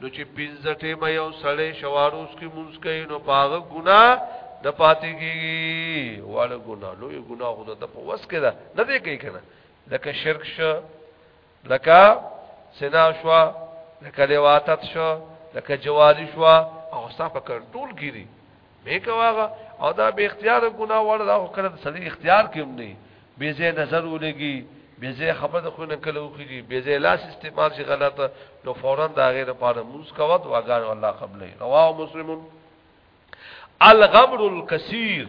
نو چې پنځه ټیمه یو سړی شواروس کې مونږ کوي نو پاغه ګنا د پاتې کیږي واړه ګنا لوی ګنا خدای ته په وس کې ده نه دی کوي کنه لکه شرک شو لکه سنا شو لکه لواتت شو لکه جواری شو او صاحب کنټرول کیږي به کواغه او دا به اختیار ګناه وړ دا خو کله سړي اختیار کوم نه به زه نظر ولګي به زه خبره خو نه کله وخیږي به زه لاس استعمال شي غلطه نو فورا دا غیر پاره موس کوت واګار الله قبلې رواه مسلمون الغمر الكثير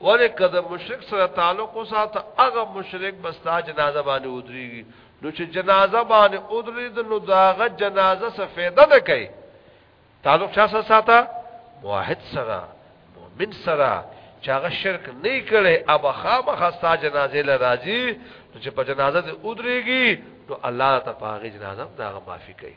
ولی که د مشرک سره تعلق وساته هغه مشرک بستا جنازه باندې ودرېږي نو چې جنازه باندې ودرېد نو داغه جنازه څه فایده نه کوي تعلق چا سره ساته واحد سره مؤمن سره چې هغه شرک نه کړي ابا خامخا ستا جنازه ل راځي چې په جنازه دې ودرېږي نو الله تعالی جنازه داغه معافي کوي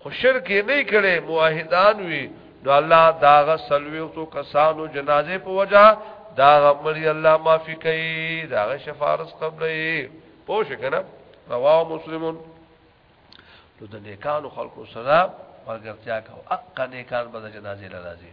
خو شرک یې نه کړي موحدان وي نو الله داغه سلويختو کسانو جنازه په وجا داغه مری الله معافي کوي داغه شفاعت قبلې پوه شئ کنه رواه مسلمون نو د نیکانو خلقو سره مرګرتیا کو اقا نیکان به جنازه لراځي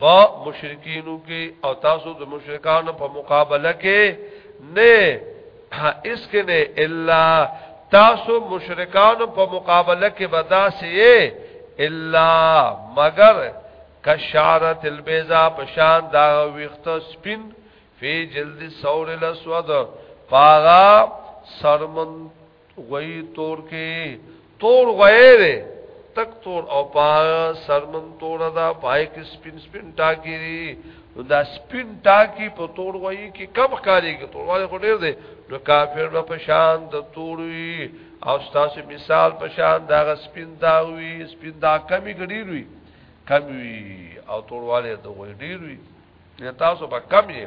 په مشرکینو کې او تاسو د مشرکانو په مقابله کې نه اس کې نه الا تاسو مشرکانو په مقابله کې بداسي الا مگر کشارت البیضا پشان دا ویخت سپین فی جلد سور الاسود پاغا سرمن غوی تور کې تور غوی دی تک تور او پا سرمن تور دا پای کې سپین سپین ټاکی دی نو دا سپین ټاکی په تور غوی کې کم ښکاری کې تور غوی خو ډیر دی نو کافر به په شان د تور وی او تاسو مثال په شان دا سپین دا وی سپین دا کمی ګډیر وی کم وی او تور غوی د غوی ډیر وی تاسو به کم یې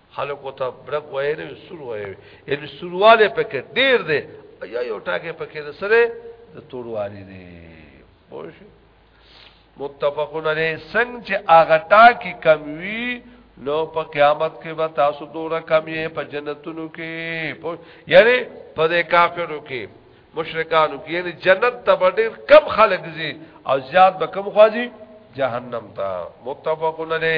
خلکو ته برګ وای نه سور وای ان سورواله پکې ډیر دی یا یو ټاګه پکې د سره د توروالي دی پوه متفقون علی څنګه چې هغه ټاکي کم وی نو په قیامت کې به تاسو دوره کم یې په جنتونو کې یعنی په دې کافرو کې مشرکانو کې یعنی جنت ته ډېر کم خلک دي او زیات به کم خوځي جهنم ته متفقون علی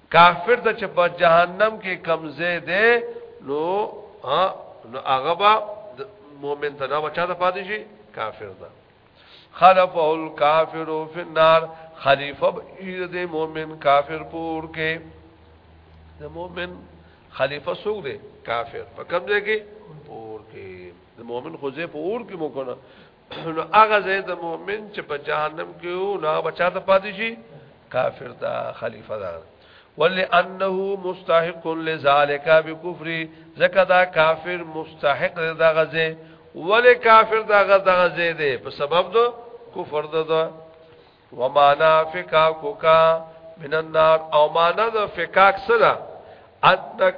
کافر ته چې په جهنم کې کمزې ده نو ها نو هغه به مؤمن ته نه بچا ته پاتې شي کافر ده خلفه الکافر فی النار خلیفہ د مؤمن کافر پور کې د مؤمن خلیفہ څوک دی کافر په کوم ځای کې پور کې د مؤمن خو ځای په اور کې مو کنه نو هغه زید مؤمن چې په جهنم کې وو نو هغه بچا ته پاتې شي کافر دا خلیفہ دا ولانه مستحق لذالک بکفر زکه دا کافر مستحق دا غزه ول کافر دا غزه دی په سبب دو کفر دو دا ومانا فکا کوکا من النار او معنا د فکاک سره انک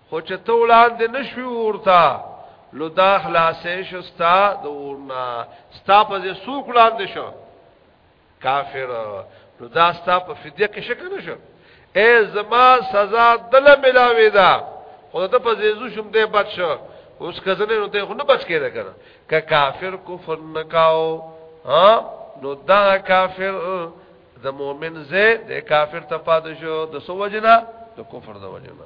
خو چې ته وړاندې نشوي ورته لو دا خلاصې شستا د ورنا ستا په دې سوق وړاندې شو کافر نو دا ستا په فدیه کې شک نه شو اے زما سزا دل ملاوي دا خو ته په زیزو شم دې بچ شو اوس کزنه نو ته خو نه بچ کېده کنه ک کافر کفر نکاو ها نو دا کافر د مؤمن زه د کافر ته پادشو د سو وجنا د کفر د وجنا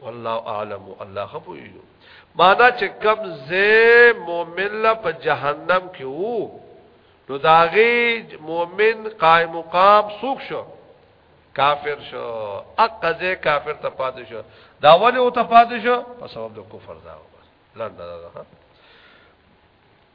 والله اعلم الله خپویو معنا چې کم زه مؤمن لا په جهنم کې وو نو داغي مؤمن قائم مقام سوق شو کافر شو اقزه کافر ته پاتې شو دا ولې او ته پاتې شو په سبب د کفر دا لاندې دا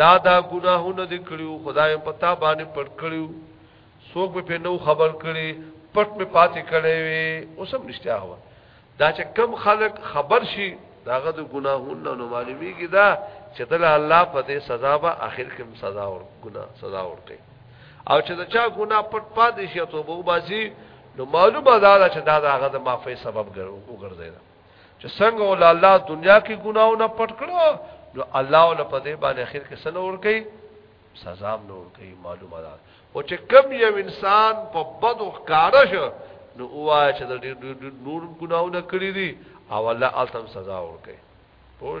دا دا ګناهونه دې کړیو خدای په تا باندې پټ کړیو څوک به په نو خبر کړي پټ می پاتې کړي وي اوس هم نشته هوا دا چې کم خلک خبر شي داغه د ګناهونو نو معلومیږي دا چې د الله په دې سزا به اخر کې سزا ور ګنا سزا ورته او چې دا چا ګنا پټ پاتې شي ته وو باسي نو معلومه ده چې دا داغه د معافي سبب ګرځي چې څنګه ول الله دنیا کې ګناونه پټ کړو نو الله ول په دې باندې اخر کې سن ور کوي سزا نور کوي معلومه ده او چې کم یو انسان په بد او ښکارا شو نو وای چې د نور ګناونه کړی دي او الله التم سزا ور کوي پوه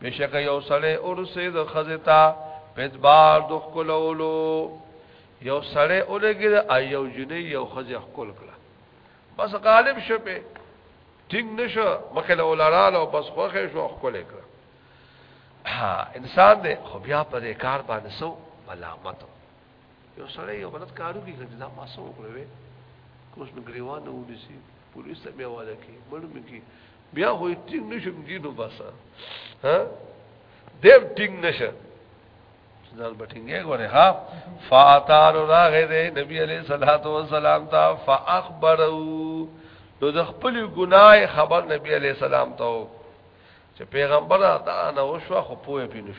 بشک یو سړی اورسه د خزتا پدبار د خلولو یو سړی اولګی د ایو جنې یو خزه خپل کړه بس غالب شپه ټینګ نشو مخه له ولاړاله او بس خوخه شو خپل کړه ها انسان دې خو بیا په دې کار باندې سو ملامت یو سړی یو غلط کارو کې کړی دا ما سو کړو وې کوس نو ګریوان و دي سي پولیس ته بیا واده کې مړ مې کې بیا خو یې ټینګ نشم دینو بس ها دیم ټینګ نشه ځان بټینګې غوړې ها فاتار راغې دې نبی عليه صلوات و سلام تا فاخبرو نو د خپل ګناي خبر نبی عليه سلام ته چې پیغمبر دا نه وشو خو پوهه پینښ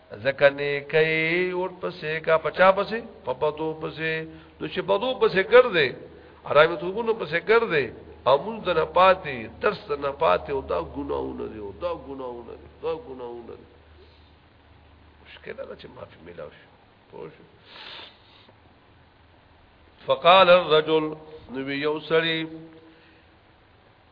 ځکه نیکي ور پسې کا پچا پسې په بدو پسې نو چې بدو پسې ګرځي حرامي توبونو پسې ګرځي او مونږ نه پاتې درس نه پاتې او دا ګناونه دي او دا ګناونه دي دا ګناونه دي مشکل ده چې معافي ملاو شي پوه شو فقال الرجل نو یو سړی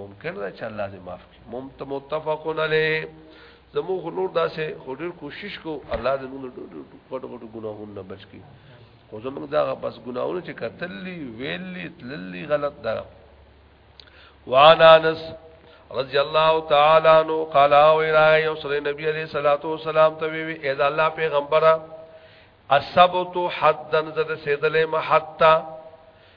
ممکن ده چې الله دې معاف کړي ممت متفقون علی زمو نور داسې خوري کوشش کو الله دې موږ ټول ټول ګناهونه نه بچ کړي خو زموږ دا بس ګناهونه چې کتللی ویلی تللی غلط ده وعن انس رضی الله تعالی عنہ قال او را یو سره نبی علیہ الصلوۃ والسلام ته وی اذا الله پیغمبره السبت حدن زده سیدلې محتا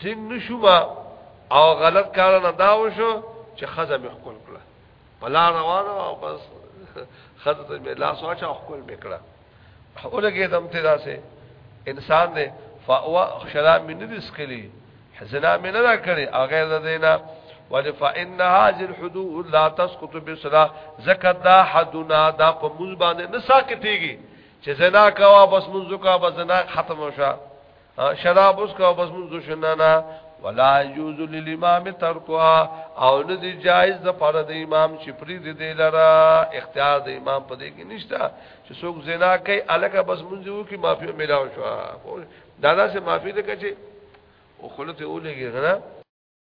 ټینګ نشو ما او غلط کار نه دا وشو چې خزه مې خپل کړه پلا روانه او بس خزه ته مې لاس واچا خپل میکړه اولګې دم ته داسې انسان دې فاوا شراب مې نه دسکلي زنا مې نه را کړې او غیر دینا ولی فإن هذه الحدود لا تسقط بصلاة زکات دا حدنا دا په موږ باندې نه ساکتيږي چې زنا کوا بس منځو کا بس زنا ختم وشه شراب اس کا بس منذ شننا ولا يجوز للامام ترکها او نه دی جایز د پر د امام چې پری دی دی لرا اختیار د امام په دې کې نشتا چې څوک زنا کوي الکه بس منځ وو کې معافي ملاو شو دادا سے معافي ده کچې او خلته ولګي غره